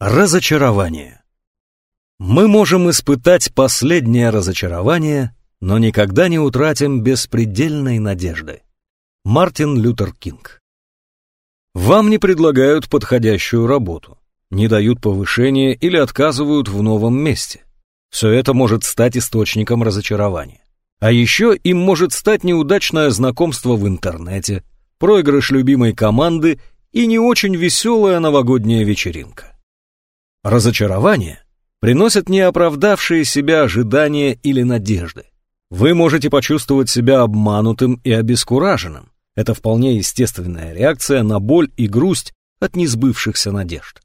Разочарование. Мы можем испытать последнее разочарование, но никогда не утратим беспредельной надежды. Мартин Лютер Кинг. Вам не предлагают подходящую работу, не дают повышения или отказывают в новом месте. Все это может стать источником разочарования. А еще им может стать неудачное знакомство в интернете, проигрыш любимой команды и не очень веселая новогодняя вечеринка. Разочарование приносит неоправдавшие себя ожидания или надежды. Вы можете почувствовать себя обманутым и обескураженным. Это вполне естественная реакция на боль и грусть от несбывшихся надежд.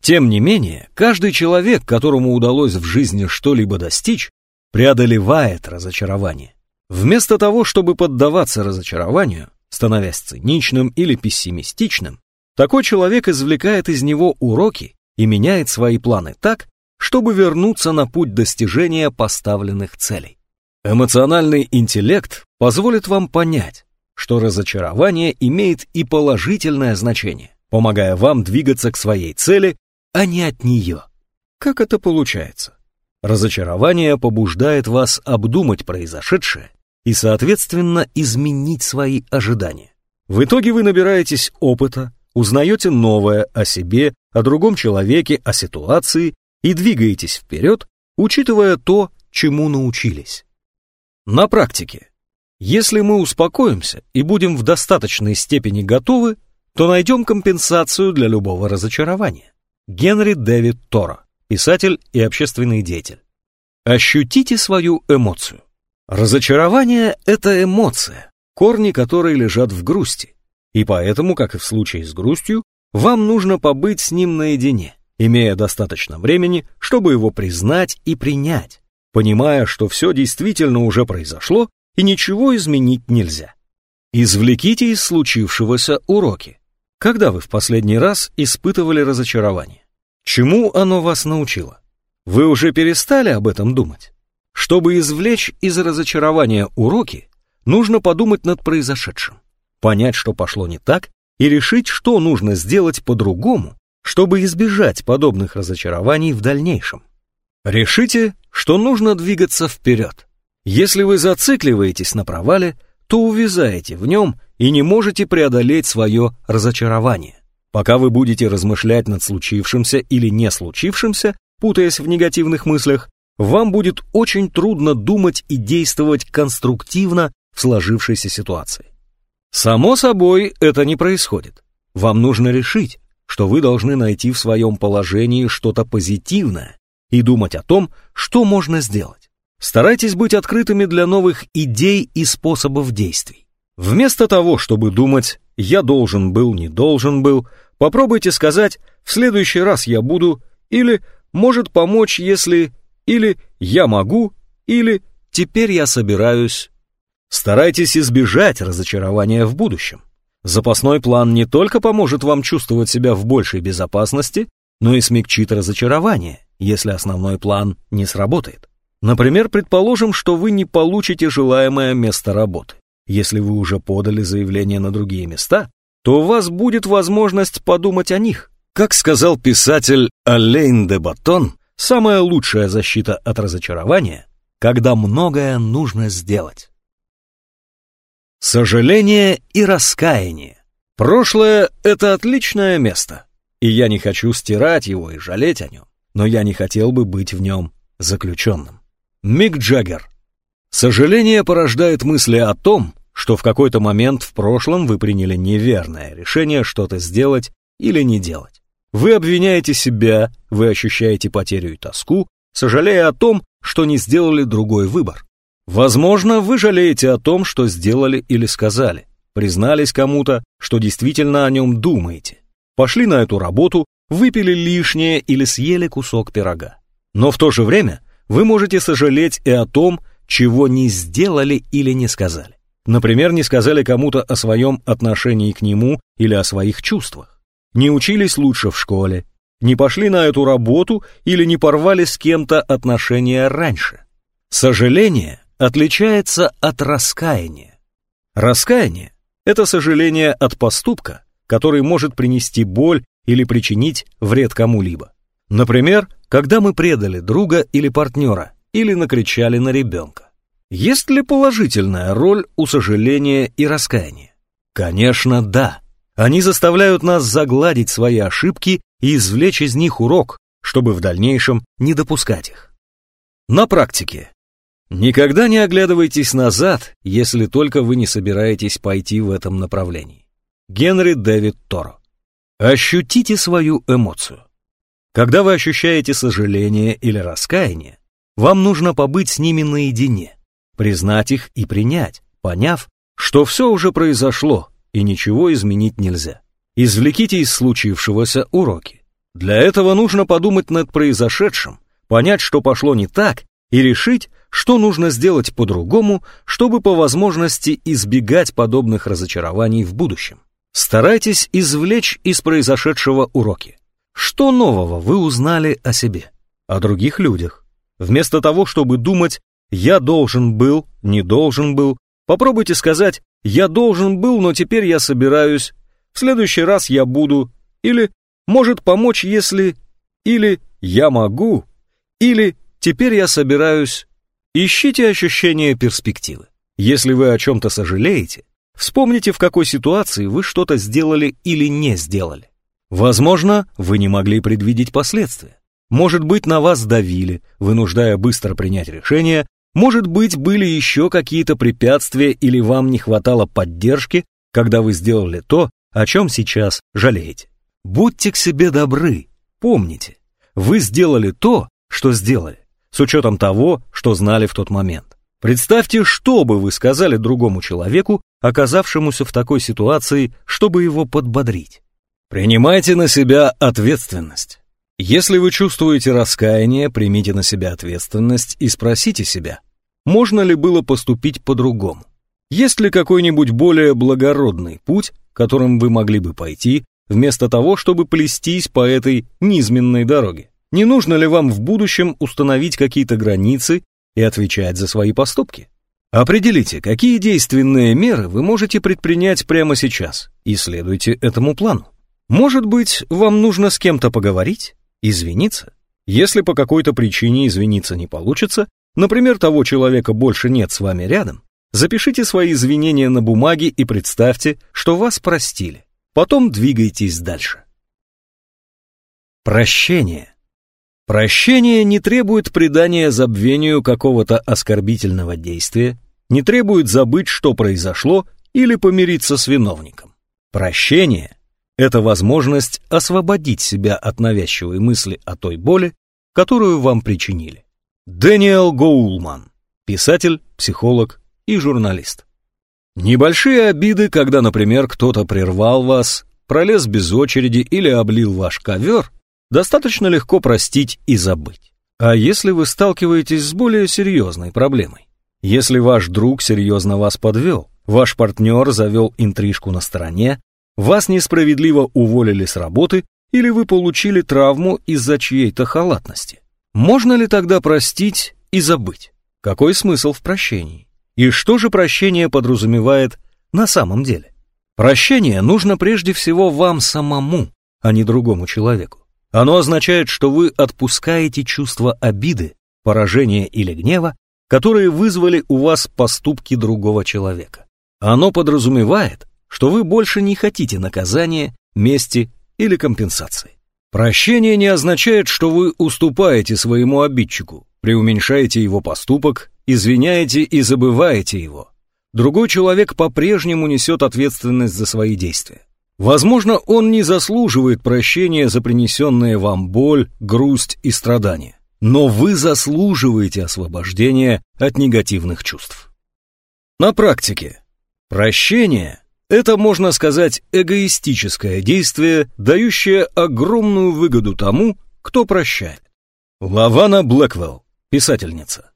Тем не менее, каждый человек, которому удалось в жизни что-либо достичь, преодолевает разочарование. Вместо того, чтобы поддаваться разочарованию, становясь циничным или пессимистичным, такой человек извлекает из него уроки и меняет свои планы так, чтобы вернуться на путь достижения поставленных целей. Эмоциональный интеллект позволит вам понять, что разочарование имеет и положительное значение, помогая вам двигаться к своей цели, а не от нее. Как это получается? Разочарование побуждает вас обдумать произошедшее и, соответственно, изменить свои ожидания. В итоге вы набираетесь опыта, узнаете новое о себе, о другом человеке, о ситуации и двигаетесь вперед, учитывая то, чему научились. На практике, если мы успокоимся и будем в достаточной степени готовы, то найдем компенсацию для любого разочарования. Генри Дэвид Тора, писатель и общественный деятель. Ощутите свою эмоцию. Разочарование – это эмоция, корни которой лежат в грусти, и поэтому, как и в случае с грустью, вам нужно побыть с ним наедине, имея достаточно времени, чтобы его признать и принять, понимая, что все действительно уже произошло и ничего изменить нельзя. Извлеките из случившегося уроки. Когда вы в последний раз испытывали разочарование? Чему оно вас научило? Вы уже перестали об этом думать? Чтобы извлечь из разочарования уроки, нужно подумать над произошедшим понять, что пошло не так, и решить, что нужно сделать по-другому, чтобы избежать подобных разочарований в дальнейшем. Решите, что нужно двигаться вперед. Если вы зацикливаетесь на провале, то увязаете в нем и не можете преодолеть свое разочарование. Пока вы будете размышлять над случившимся или не случившимся, путаясь в негативных мыслях, вам будет очень трудно думать и действовать конструктивно в сложившейся ситуации. Само собой, это не происходит. Вам нужно решить, что вы должны найти в своем положении что-то позитивное и думать о том, что можно сделать. Старайтесь быть открытыми для новых идей и способов действий. Вместо того, чтобы думать «я должен был, не должен был», попробуйте сказать «в следующий раз я буду» или «может помочь, если» или «я могу» или «теперь я собираюсь Старайтесь избежать разочарования в будущем. Запасной план не только поможет вам чувствовать себя в большей безопасности, но и смягчит разочарование, если основной план не сработает. Например, предположим, что вы не получите желаемое место работы. Если вы уже подали заявление на другие места, то у вас будет возможность подумать о них. Как сказал писатель Алейн де Батон, самая лучшая защита от разочарования, когда многое нужно сделать. Сожаление и раскаяние. Прошлое — это отличное место, и я не хочу стирать его и жалеть о нем, но я не хотел бы быть в нем заключенным. Мик Джаггер. Сожаление порождает мысли о том, что в какой-то момент в прошлом вы приняли неверное решение что-то сделать или не делать. Вы обвиняете себя, вы ощущаете потерю и тоску, сожалея о том, что не сделали другой выбор. Возможно, вы жалеете о том, что сделали или сказали, признались кому-то, что действительно о нем думаете, пошли на эту работу, выпили лишнее или съели кусок пирога. Но в то же время вы можете сожалеть и о том, чего не сделали или не сказали. Например, не сказали кому-то о своем отношении к нему или о своих чувствах. Не учились лучше в школе, не пошли на эту работу или не порвали с кем-то отношения раньше. Сожаление отличается от раскаяния. Раскаяние – это сожаление от поступка, который может принести боль или причинить вред кому-либо. Например, когда мы предали друга или партнера, или накричали на ребенка. Есть ли положительная роль у сожаления и раскаяния? Конечно, да. Они заставляют нас загладить свои ошибки и извлечь из них урок, чтобы в дальнейшем не допускать их. На практике. Никогда не оглядывайтесь назад, если только вы не собираетесь пойти в этом направлении. Генри Дэвид Торо. Ощутите свою эмоцию. Когда вы ощущаете сожаление или раскаяние, вам нужно побыть с ними наедине, признать их и принять, поняв, что все уже произошло и ничего изменить нельзя. Извлеките из случившегося уроки. Для этого нужно подумать над произошедшим, понять, что пошло не так, и решить, что нужно сделать по-другому, чтобы по возможности избегать подобных разочарований в будущем. Старайтесь извлечь из произошедшего уроки. Что нового вы узнали о себе, о других людях? Вместо того, чтобы думать «я должен был», «не должен был», попробуйте сказать «я должен был, но теперь я собираюсь», «в следующий раз я буду», или «может помочь, если», или «я могу», или «теперь я собираюсь». Ищите ощущение перспективы. Если вы о чем-то сожалеете, Вспомните, в какой ситуации вы что-то сделали или не сделали. Возможно, вы не могли предвидеть последствия. Может быть, на вас давили, вынуждая быстро принять решение. Может быть, были еще какие-то препятствия или вам не хватало поддержки, когда вы сделали то, о чем сейчас жалеете. Будьте к себе добры. Помните, вы сделали то, что сделали, с учетом того, что знали в тот момент. Представьте, что бы вы сказали другому человеку, оказавшемуся в такой ситуации, чтобы его подбодрить. Принимайте на себя ответственность. Если вы чувствуете раскаяние, примите на себя ответственность и спросите себя, можно ли было поступить по-другому. Есть ли какой-нибудь более благородный путь, которым вы могли бы пойти, вместо того, чтобы плестись по этой низменной дороге? Не нужно ли вам в будущем установить какие-то границы и отвечать за свои поступки? Определите, какие действенные меры вы можете предпринять прямо сейчас, и следуйте этому плану. Может быть, вам нужно с кем-то поговорить, извиниться? Если по какой-то причине извиниться не получится, например, того человека больше нет с вами рядом, запишите свои извинения на бумаге и представьте, что вас простили. Потом двигайтесь дальше. Прощение. Прощение не требует придания забвению какого-то оскорбительного действия, не требует забыть, что произошло, или помириться с виновником. Прощение — это возможность освободить себя от навязчивой мысли о той боли, которую вам причинили. Дэниел Гоулман, писатель, психолог и журналист. Небольшие обиды, когда, например, кто-то прервал вас, пролез без очереди или облил ваш ковер, достаточно легко простить и забыть. А если вы сталкиваетесь с более серьезной проблемой? Если ваш друг серьезно вас подвел, ваш партнер завел интрижку на стороне, вас несправедливо уволили с работы или вы получили травму из-за чьей-то халатности, можно ли тогда простить и забыть? Какой смысл в прощении? И что же прощение подразумевает на самом деле? Прощение нужно прежде всего вам самому, а не другому человеку. Оно означает, что вы отпускаете чувство обиды, поражения или гнева, которые вызвали у вас поступки другого человека. Оно подразумевает, что вы больше не хотите наказания, мести или компенсации. Прощение не означает, что вы уступаете своему обидчику, преуменьшаете его поступок, извиняете и забываете его. Другой человек по-прежнему несет ответственность за свои действия. Возможно, он не заслуживает прощения за принесенные вам боль, грусть и страдания, но вы заслуживаете освобождения от негативных чувств. На практике прощение – это, можно сказать, эгоистическое действие, дающее огромную выгоду тому, кто прощает. Лавана Блэквелл, писательница.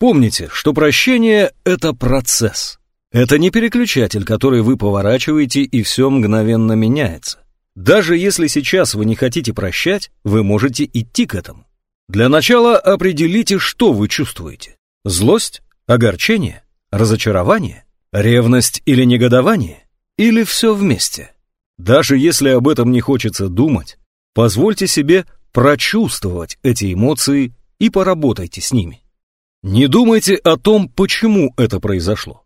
Помните, что прощение – это процесс – это не переключатель, который вы поворачиваете, и все мгновенно меняется. Даже если сейчас вы не хотите прощать, вы можете идти к этому. Для начала определите, что вы чувствуете. Злость, огорчение, разочарование, ревность или негодование, или все вместе. Даже если об этом не хочется думать, позвольте себе прочувствовать эти эмоции и поработайте с ними. Не думайте о том, почему это произошло.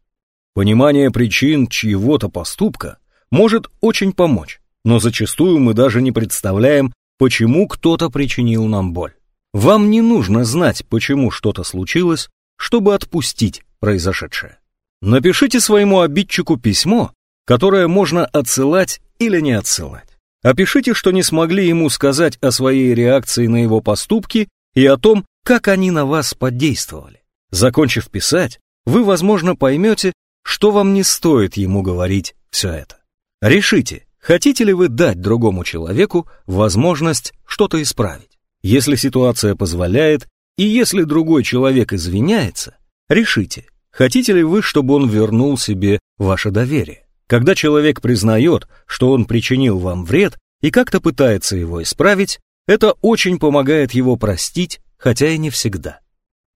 Понимание причин чьего-то поступка может очень помочь, но зачастую мы даже не представляем, почему кто-то причинил нам боль. Вам не нужно знать, почему что-то случилось, чтобы отпустить произошедшее. Напишите своему обидчику письмо, которое можно отсылать или не отсылать. Опишите, что не смогли ему сказать о своей реакции на его поступки и о том, как они на вас подействовали. Закончив писать, вы, возможно, поймете, что вам не стоит ему говорить все это. Решите, хотите ли вы дать другому человеку возможность что-то исправить. Если ситуация позволяет, и если другой человек извиняется, решите, хотите ли вы, чтобы он вернул себе ваше доверие. Когда человек признает, что он причинил вам вред и как-то пытается его исправить, это очень помогает его простить, хотя и не всегда.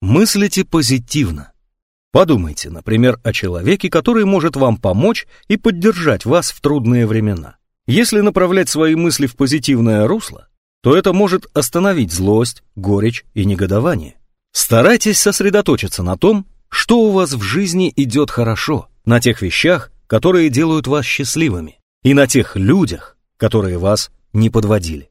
Мыслите позитивно. Подумайте, например, о человеке, который может вам помочь и поддержать вас в трудные времена. Если направлять свои мысли в позитивное русло, то это может остановить злость, горечь и негодование. Старайтесь сосредоточиться на том, что у вас в жизни идет хорошо, на тех вещах, которые делают вас счастливыми, и на тех людях, которые вас не подводили.